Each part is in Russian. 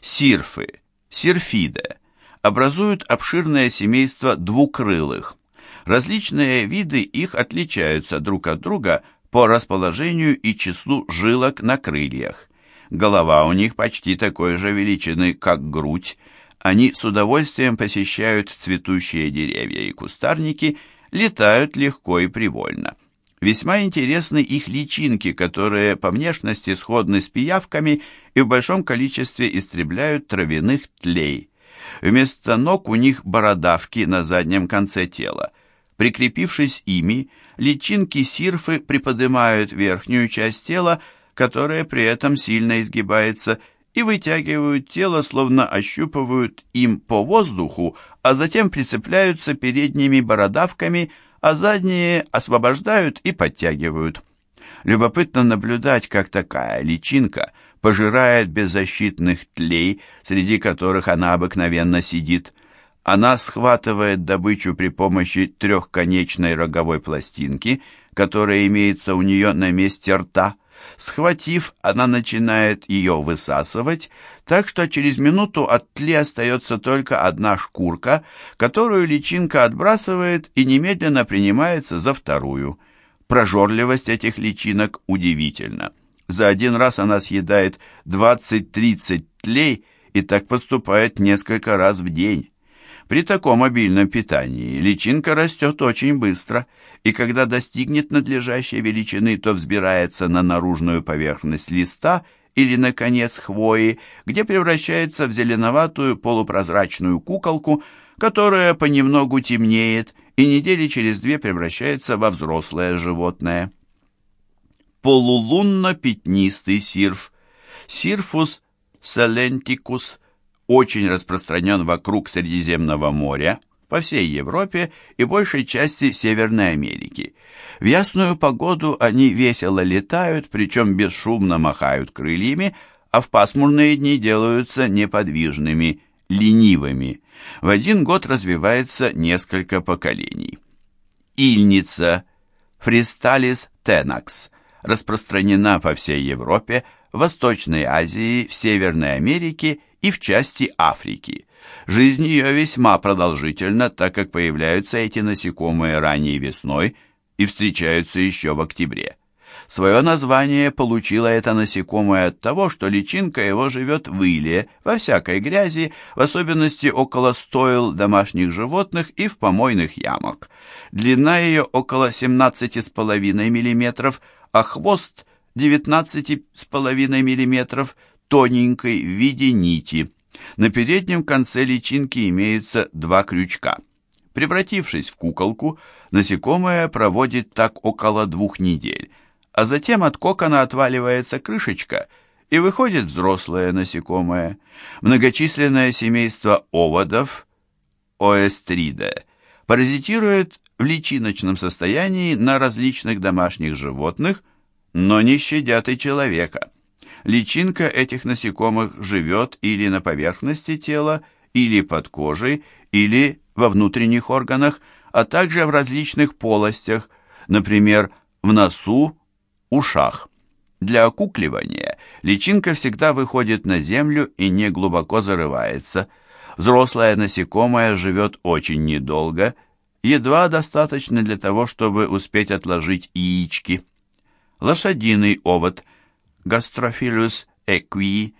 Сирфы, сирфиде, образуют обширное семейство двукрылых. Различные виды их отличаются друг от друга по расположению и числу жилок на крыльях. Голова у них почти такой же величины, как грудь. Они с удовольствием посещают цветущие деревья и кустарники, летают легко и привольно. Весьма интересны их личинки, которые по внешности сходны с пиявками и в большом количестве истребляют травяных тлей. Вместо ног у них бородавки на заднем конце тела. Прикрепившись ими, личинки сирфы приподнимают верхнюю часть тела, которая при этом сильно изгибается, и вытягивают тело, словно ощупывают им по воздуху, а затем прицепляются передними бородавками – а задние освобождают и подтягивают. Любопытно наблюдать, как такая личинка пожирает беззащитных тлей, среди которых она обыкновенно сидит. Она схватывает добычу при помощи трехконечной роговой пластинки, которая имеется у нее на месте рта. Схватив, она начинает ее высасывать, так что через минуту от тли остается только одна шкурка, которую личинка отбрасывает и немедленно принимается за вторую. Прожорливость этих личинок удивительна. За один раз она съедает 20-30 тлей и так поступает несколько раз в день. При таком обильном питании личинка растет очень быстро, и когда достигнет надлежащей величины, то взбирается на наружную поверхность листа или, наконец, хвои, где превращается в зеленоватую полупрозрачную куколку, которая понемногу темнеет и недели через две превращается во взрослое животное. Полулунно-пятнистый сирф, сирфус селентикус, очень распространен вокруг Средиземного моря, по всей Европе и большей части Северной Америки. В ясную погоду они весело летают, причем бесшумно махают крыльями, а в пасмурные дни делаются неподвижными, ленивыми. В один год развивается несколько поколений. Ильница Фристалис тенакс распространена по всей Европе, Восточной Азии, в Северной Америке и в части Африки. Жизнь ее весьма продолжительна, так как появляются эти насекомые ранней весной и встречаются еще в октябре. Свое название получило это насекомое от того, что личинка его живет в иле, во всякой грязи, в особенности около стойл домашних животных и в помойных ямах. Длина ее около 17,5 мм, а хвост 19,5 мм, тоненький в виде нити. На переднем конце личинки имеются два крючка. Превратившись в куколку, насекомое проводит так около двух недель, а затем от кокона отваливается крышечка и выходит взрослое насекомое. Многочисленное семейство оводов, оэстриде, паразитирует в личиночном состоянии на различных домашних животных, но не щадят и человека. Личинка этих насекомых живет или на поверхности тела, или под кожей, или во внутренних органах, а также в различных полостях, например, в носу, ушах. Для окукливания личинка всегда выходит на землю и не глубоко зарывается. Взрослое насекомое живет очень недолго, едва достаточно для того, чтобы успеть отложить яички. Лошадиный овод – Гастрофилус equi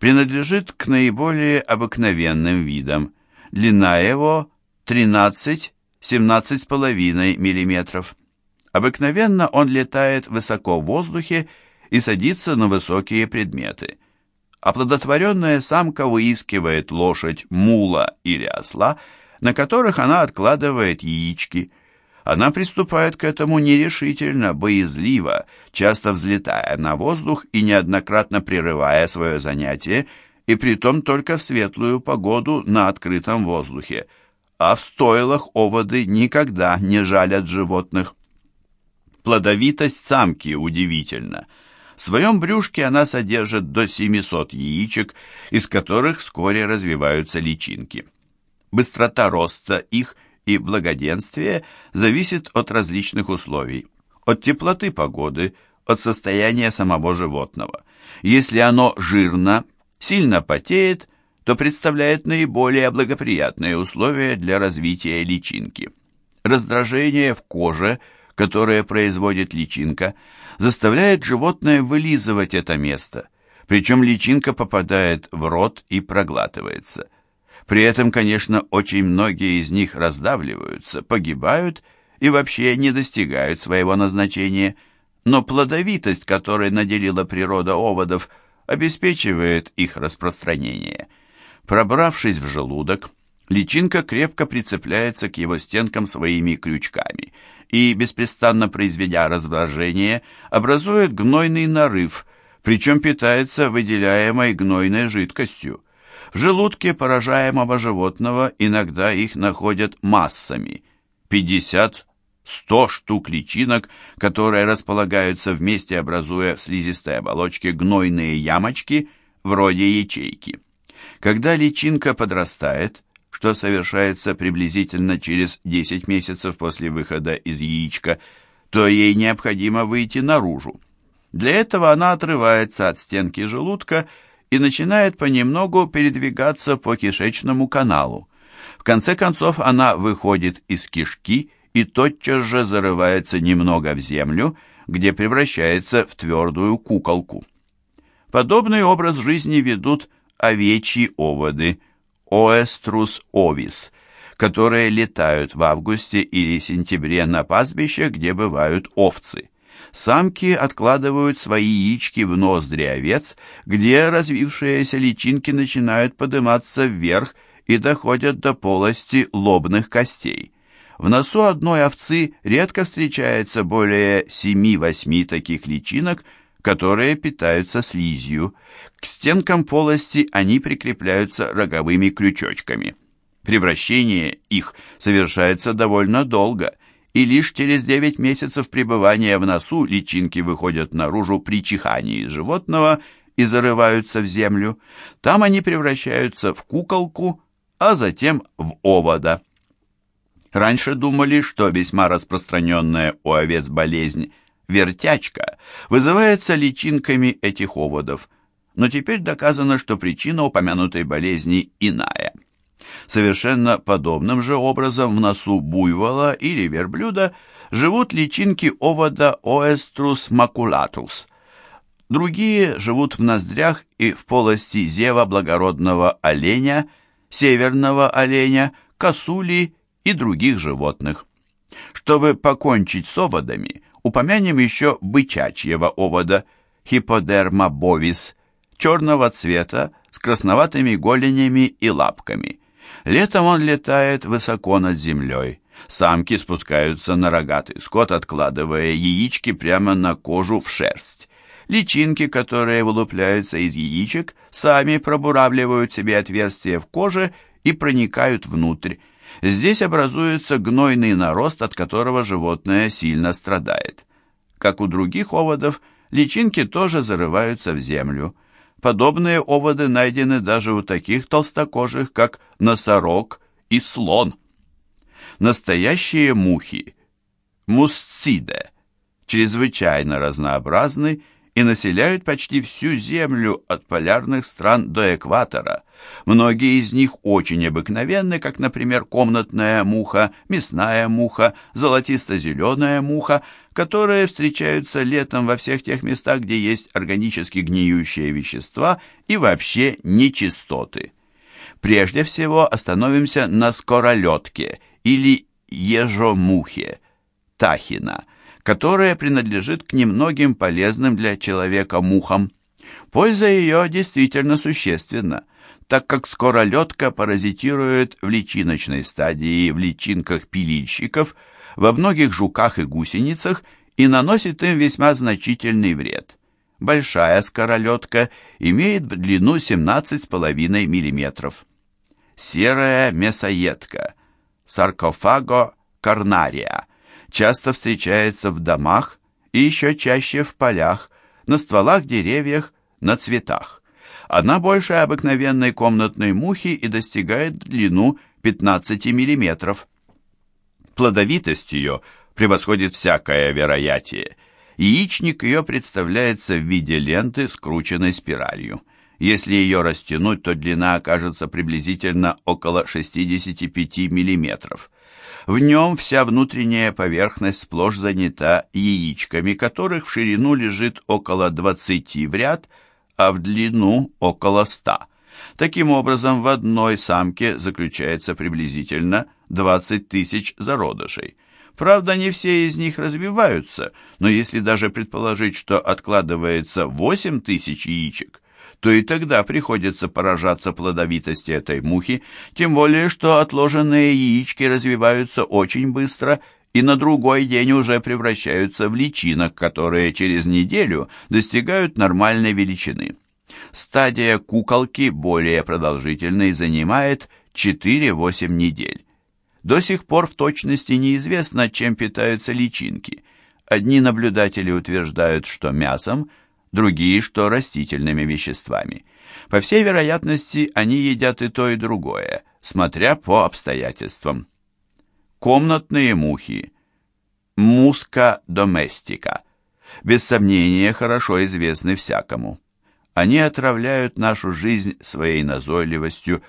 принадлежит к наиболее обыкновенным видам. Длина его 13-17,5 мм. Обыкновенно он летает высоко в воздухе и садится на высокие предметы. Оплодотворенная самка выискивает лошадь, мула или осла, на которых она откладывает яички – она приступает к этому нерешительно, боязливо, часто взлетая на воздух и неоднократно прерывая свое занятие, и притом только в светлую погоду на открытом воздухе, а в стойлах оводы никогда не жалят животных. Плодовитость самки удивительна. В своем брюшке она содержит до 700 яичек, из которых вскоре развиваются личинки. Быстрота роста их – и благоденствие зависит от различных условий, от теплоты погоды, от состояния самого животного. Если оно жирно сильно потеет, то представляет наиболее благоприятные условия для развития личинки. Раздражение в коже, которое производит личинка, заставляет животное вылизывать это место, причем личинка попадает в рот и проглатывается. При этом, конечно, очень многие из них раздавливаются, погибают и вообще не достигают своего назначения, но плодовитость, которой наделила природа оводов, обеспечивает их распространение. Пробравшись в желудок, личинка крепко прицепляется к его стенкам своими крючками и, беспрестанно произведя раздражение, образует гнойный нарыв, причем питается выделяемой гнойной жидкостью. В желудке поражаемого животного иногда их находят массами – 50 100 штук личинок, которые располагаются вместе, образуя в слизистой оболочке гнойные ямочки, вроде ячейки. Когда личинка подрастает, что совершается приблизительно через 10 месяцев после выхода из яичка, то ей необходимо выйти наружу. Для этого она отрывается от стенки желудка начинает понемногу передвигаться по кишечному каналу. В конце концов она выходит из кишки и тотчас же зарывается немного в землю, где превращается в твердую куколку. Подобный образ жизни ведут овечьи оводы, оэструс овис, которые летают в августе или сентябре на пастбище, где бывают овцы. Самки откладывают свои яички в ноздри овец, где развившиеся личинки начинают подниматься вверх и доходят до полости лобных костей. В носу одной овцы редко встречается более 7-8 таких личинок, которые питаются слизью. К стенкам полости они прикрепляются роговыми крючочками. Превращение их совершается довольно долго, и лишь через 9 месяцев пребывания в носу личинки выходят наружу при чихании животного и зарываются в землю. Там они превращаются в куколку, а затем в овода. Раньше думали, что весьма распространенная у овец болезнь вертячка вызывается личинками этих оводов, но теперь доказано, что причина упомянутой болезни иная. Совершенно подобным же образом в носу буйвола или верблюда живут личинки овода Oestrus maculatus. Другие живут в ноздрях и в полости зева благородного оленя, северного оленя, косули и других животных. Чтобы покончить с оводами, упомянем еще бычачьего овода, хиподерма бовис, черного цвета, с красноватыми голенями и лапками. Летом он летает высоко над землей. Самки спускаются на рогатый скот, откладывая яички прямо на кожу в шерсть. Личинки, которые вылупляются из яичек, сами пробуравливают себе отверстия в коже и проникают внутрь. Здесь образуется гнойный нарост, от которого животное сильно страдает. Как у других оводов, личинки тоже зарываются в землю. Подобные оводы найдены даже у таких толстокожих, как носорог и слон. Настоящие мухи, мусциде, чрезвычайно разнообразны и населяют почти всю Землю от полярных стран до экватора. Многие из них очень обыкновенны, как, например, комнатная муха, мясная муха, золотисто-зеленая муха, которые встречаются летом во всех тех местах, где есть органически гниющие вещества и вообще нечистоты. Прежде всего остановимся на скоролетке или ежомухе, тахина – которая принадлежит к немногим полезным для человека мухам. Польза ее действительно существенна, так как скоролетка паразитирует в личиночной стадии в личинках пилильщиков, во многих жуках и гусеницах и наносит им весьма значительный вред. Большая скоролетка имеет в длину 17,5 мм. Серая мясоедка, саркофаго карнария, часто встречается в домах и еще чаще в полях, на стволах деревьях, на цветах. Она больше обыкновенной комнатной мухи и достигает длину 15 мм. Плодовитость ее превосходит всякое вероятие. Яичник ее представляется в виде ленты, скрученной спиралью. Если ее растянуть, то длина окажется приблизительно около 65 мм. В нем вся внутренняя поверхность сплошь занята яичками, которых в ширину лежит около 20 в ряд, а в длину около 100. Таким образом, в одной самке заключается приблизительно 20 тысяч зародышей. Правда, не все из них развиваются, но если даже предположить, что откладывается 8 тысяч яичек, то и тогда приходится поражаться плодовитости этой мухи, тем более, что отложенные яички развиваются очень быстро и на другой день уже превращаются в личинок, которые через неделю достигают нормальной величины. Стадия куколки более продолжительной занимает 4-8 недель. До сих пор в точности неизвестно, чем питаются личинки. Одни наблюдатели утверждают, что мясом, другие, что растительными веществами. По всей вероятности, они едят и то, и другое, смотря по обстоятельствам. Комнатные мухи. Муска доместика. Без сомнения, хорошо известны всякому. Они отравляют нашу жизнь своей назойливостью,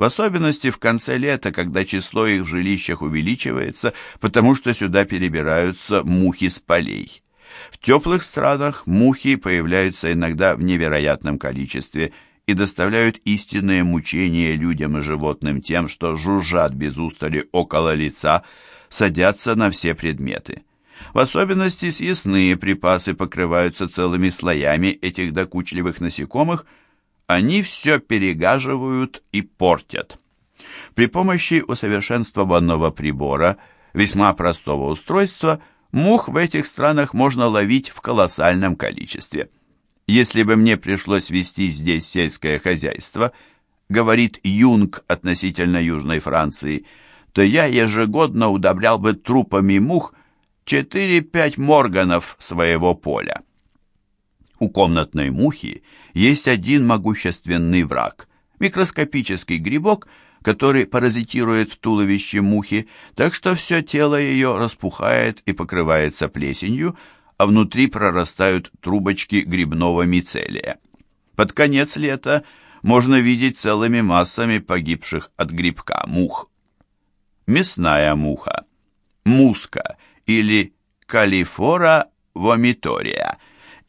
в особенности в конце лета, когда число их в жилищах увеличивается, потому что сюда перебираются мухи с полей. В теплых странах мухи появляются иногда в невероятном количестве и доставляют истинные мучения людям и животным тем, что жужжат без устали около лица, садятся на все предметы. В особенности съестные припасы покрываются целыми слоями этих докучливых насекомых, они все перегаживают и портят. При помощи усовершенствованного прибора, весьма простого устройства, Мух в этих странах можно ловить в колоссальном количестве. Если бы мне пришлось вести здесь сельское хозяйство, говорит Юнг относительно Южной Франции, то я ежегодно удобрял бы трупами мух 4-5 морганов своего поля. У комнатной мухи есть один могущественный враг – микроскопический грибок – который паразитирует в туловище мухи, так что все тело ее распухает и покрывается плесенью, а внутри прорастают трубочки грибного мицелия. Под конец лета можно видеть целыми массами погибших от грибка мух. Мясная муха, муска или калифора вомитория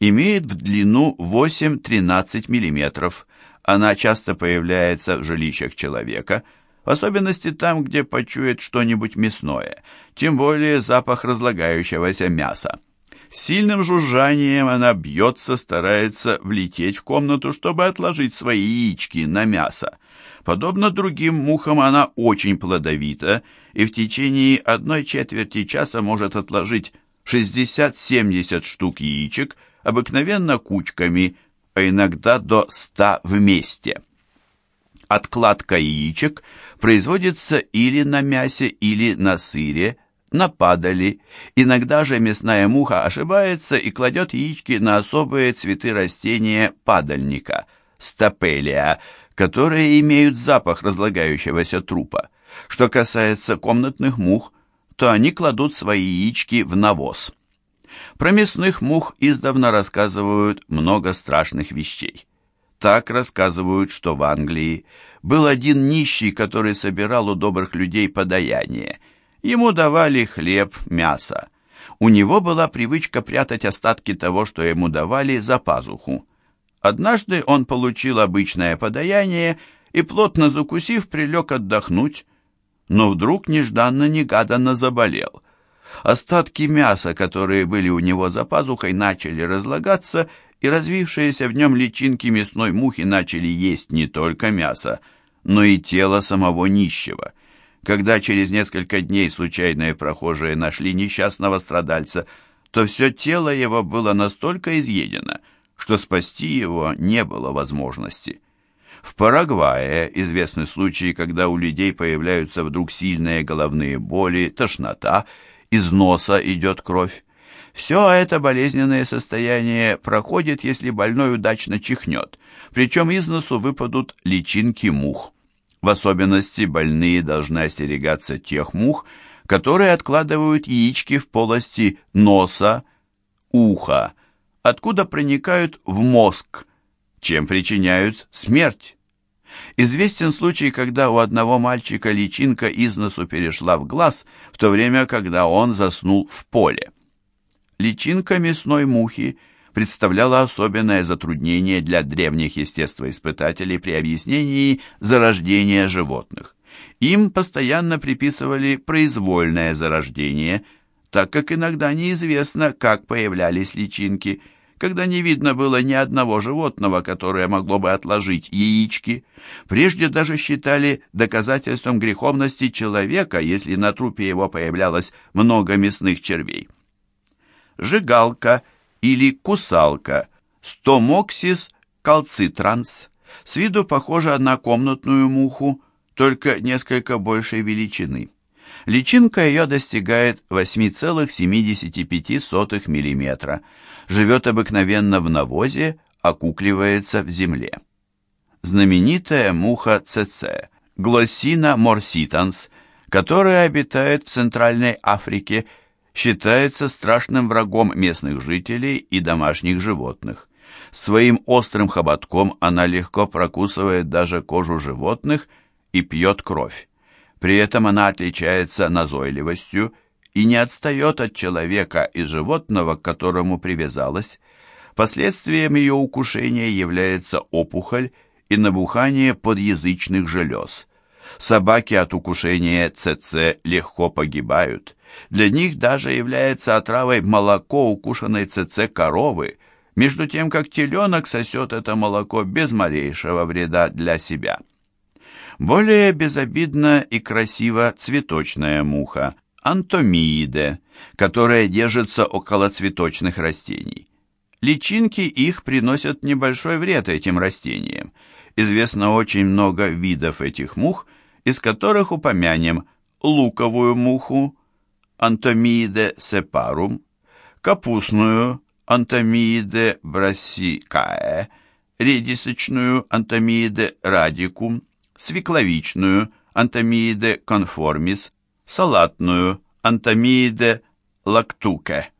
имеет в длину 8-13 мм, она часто появляется в жилищах человека, в особенности там, где почует что-нибудь мясное, тем более запах разлагающегося мяса. С сильным жужжанием она бьется, старается влететь в комнату, чтобы отложить свои яички на мясо. Подобно другим мухам, она очень плодовита и в течение одной четверти часа может отложить 60-70 штук яичек, обыкновенно кучками, а иногда до 100 вместе. Откладка яичек производится или на мясе, или на сыре, на падали. Иногда же мясная муха ошибается и кладет яички на особые цветы растения падальника, стапелия, которые имеют запах разлагающегося трупа. Что касается комнатных мух, то они кладут свои яички в навоз. Про мясных мух издавна рассказывают много страшных вещей. Так рассказывают, что в Англии был один нищий, который собирал у добрых людей подаяние. Ему давали хлеб, мясо. У него была привычка прятать остатки того, что ему давали, за пазуху. Однажды он получил обычное подаяние и, плотно закусив, прилег отдохнуть, но вдруг нежданно-негаданно заболел – Остатки мяса, которые были у него за пазухой, начали разлагаться, и развившиеся в нем личинки мясной мухи начали есть не только мясо, но и тело самого нищего. Когда через несколько дней случайные прохожие нашли несчастного страдальца, то все тело его было настолько изъедено, что спасти его не было возможности. В Парагвае известны случаи, когда у людей появляются вдруг сильные головные боли, тошнота из носа идет кровь. Все это болезненное состояние проходит, если больной удачно чихнет, причем из носу выпадут личинки мух. В особенности больные должны остерегаться тех мух, которые откладывают яички в полости носа, уха, откуда проникают в мозг, чем причиняют смерть. Известен случай, когда у одного мальчика личинка из носу перешла в глаз, в то время, когда он заснул в поле. Личинка мясной мухи представляла особенное затруднение для древних естествоиспытателей при объяснении зарождения животных. Им постоянно приписывали произвольное зарождение, так как иногда неизвестно, как появлялись личинки – когда не видно было ни одного животного, которое могло бы отложить яички. Прежде даже считали доказательством греховности человека, если на трупе его появлялось много мясных червей. Жигалка или кусалка Стомоксис калцитранс с виду похожа на комнатную муху, только несколько большей величины. Личинка ее достигает 8,75 мм, живет обыкновенно в навозе, окукливается в земле. Знаменитая муха ЦЦ, Глоссина морситанс, которая обитает в Центральной Африке, считается страшным врагом местных жителей и домашних животных. Своим острым хоботком она легко прокусывает даже кожу животных и пьет кровь. При этом она отличается назойливостью и не отстает от человека и животного, к которому привязалась. Последствием ее укушения является опухоль и набухание подъязычных желез. Собаки от укушения ЦЦ легко погибают. Для них даже является отравой молоко укушенной ЦЦ коровы, между тем как теленок сосет это молоко без малейшего вреда для себя. Более безобидна и красива цветочная муха, антомииде, которая держится около цветочных растений. Личинки их приносят небольшой вред этим растениям. Известно очень много видов этих мух, из которых упомянем луковую муху, антомииде сепарум, капустную, антомииде брасикае, редисочную, антомииде радикум, свекловичную антомииде конформис, салатную антомииде лактуке.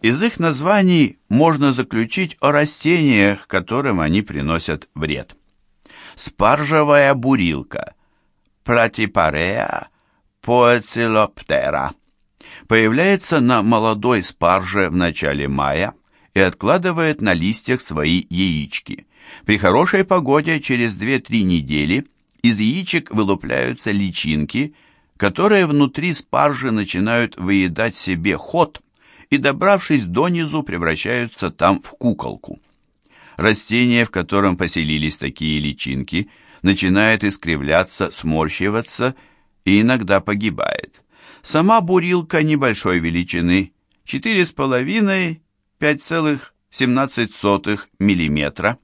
Из их названий можно заключить о растениях, которым они приносят вред. Спаржевая бурилка Платипареа поэцилоптера появляется на молодой спарже в начале мая и откладывает на листьях свои яички. При хорошей погоде через 2-3 недели из яичек вылупляются личинки, которые внутри спаржи начинают выедать себе ход и, добравшись донизу, превращаются там в куколку. Растение, в котором поселились такие личинки, начинает искривляться, сморщиваться и иногда погибает. Сама бурилка небольшой величины, 4,5-5,17 мм.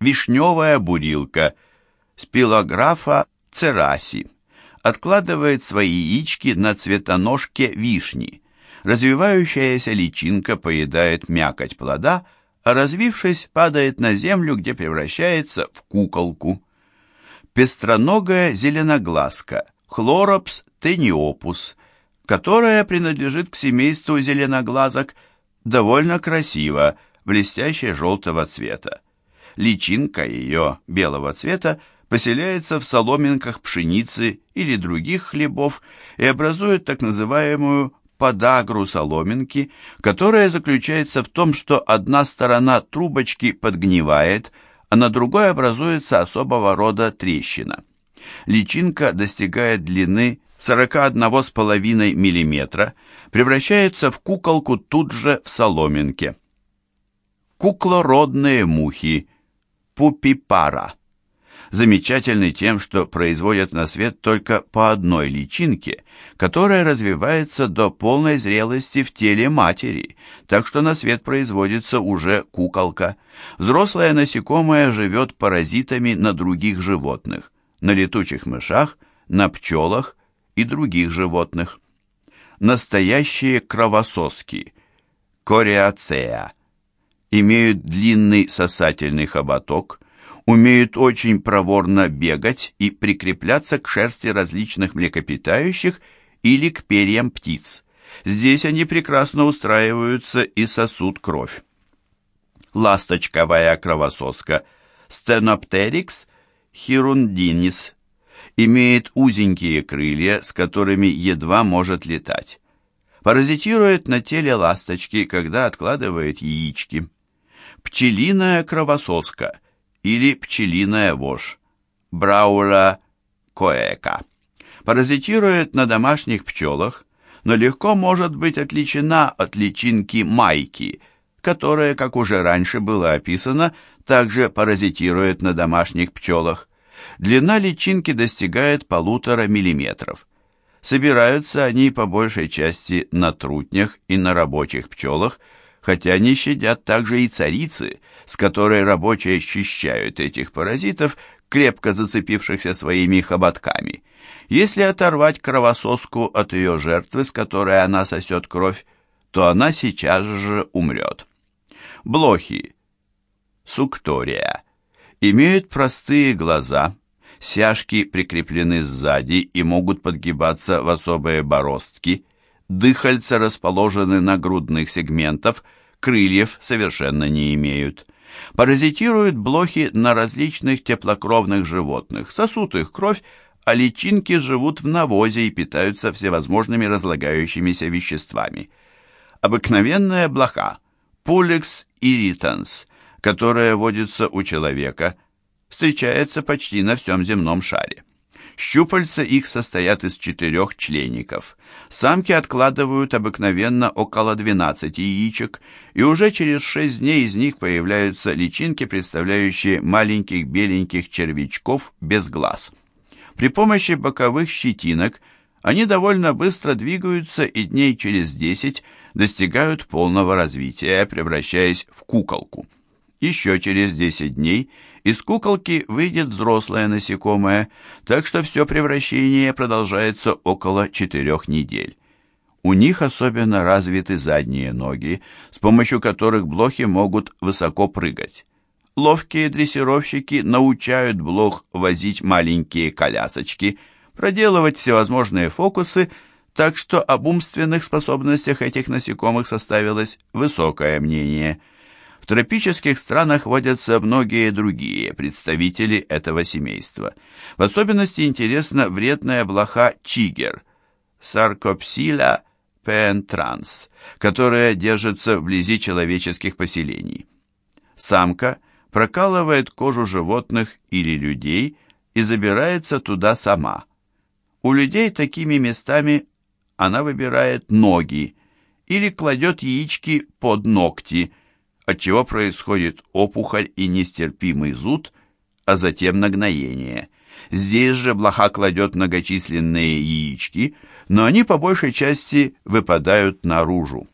Вишневая бурилка – спилографа цераси, откладывает свои яички на цветоножке вишни. Развивающаяся личинка поедает мякоть плода, а развившись, падает на землю, где превращается в куколку. Пестроногая зеленоглазка, хлоропс тениопус, которая принадлежит к семейству зеленоглазок, довольно красиво, блестяще желтого цвета. Личинка ее белого цвета поселяется в соломинках пшеницы или других хлебов и образует так называемую подагру соломинки, которая заключается в том, что одна сторона трубочки подгнивает, а на другой образуется особого рода трещина. Личинка достигает длины 41,5 мм, превращается в куколку тут же в соломинке. Куклородные мухи, пупипара – замечательный тем, что производят на свет только по одной личинке, которая развивается до полной зрелости в теле матери, так что на свет производится уже куколка. Взрослое насекомое живет паразитами на других животных, на летучих мышах, на пчелах и других животных. Настоящие кровососки, кореацея, имеют длинный сосательный хоботок, умеют очень проворно бегать и прикрепляться к шерсти различных млекопитающих или к перьям птиц. Здесь они прекрасно устраиваются и сосут кровь. ласточковая кровососка Стеноптерикс хирундинис имеет узенькие крылья, с которыми едва может летать. Паразитирует на теле ласточки, когда откладывает яички. Пчелиная кровососка или пчелиная вошь. Браула коэка. Паразитирует на домашних пчелах, но легко может быть отличена от личинки майки, которая, как уже раньше было описано, также паразитирует на домашних пчелах. Длина личинки достигает полутора миллиметров. Собираются они по большей части на трутнях и на рабочих пчелах, хотя не щадят также и царицы, с которой рабочие счищают этих паразитов, крепко зацепившихся своими хоботками. Если оторвать кровососку от ее жертвы, с которой она сосет кровь, то она сейчас же умрет. Блохи, суктория, имеют простые глаза, сяжки прикреплены сзади и могут подгибаться в особые бороздки, дыхальца расположены на грудных сегментах, крыльев совершенно не имеют. Паразитируют блохи на различных теплокровных животных, сосут их кровь, а личинки живут в навозе и питаются всевозможными разлагающимися веществами. Обыкновенная блоха, Pulex irritans, которая водится у человека, встречается почти на всем земном шаре. Щупальца их состоят из четырех члеников. Самки откладывают обыкновенно около 12 яичек, и уже через 6 дней из них появляются личинки, представляющие маленьких беленьких червячков без глаз. При помощи боковых щетинок они довольно быстро двигаются и дней через 10 достигают полного развития, превращаясь в куколку. Еще через 10 дней из куколки выйдет взрослое насекомое, так что все превращение продолжается около 4 недель. У них особенно развиты задние ноги, с помощью которых блохи могут высоко прыгать. Ловкие дрессировщики научают блох возить маленькие колясочки, проделывать всевозможные фокусы, так что об умственных способностях этих насекомых составилось высокое мнение. В тропических странах водятся многие другие представители этого семейства. В особенности интересна вредная блоха чигер, Саркопсила пентранс, которая держится вблизи человеческих поселений. Самка прокалывает кожу животных или людей и забирается туда сама. У людей такими местами она выбирает ноги или кладет яички под ногти, отчего происходит опухоль и нестерпимый зуд, а затем нагноение. Здесь же блоха кладет многочисленные яички, но они по большей части выпадают наружу.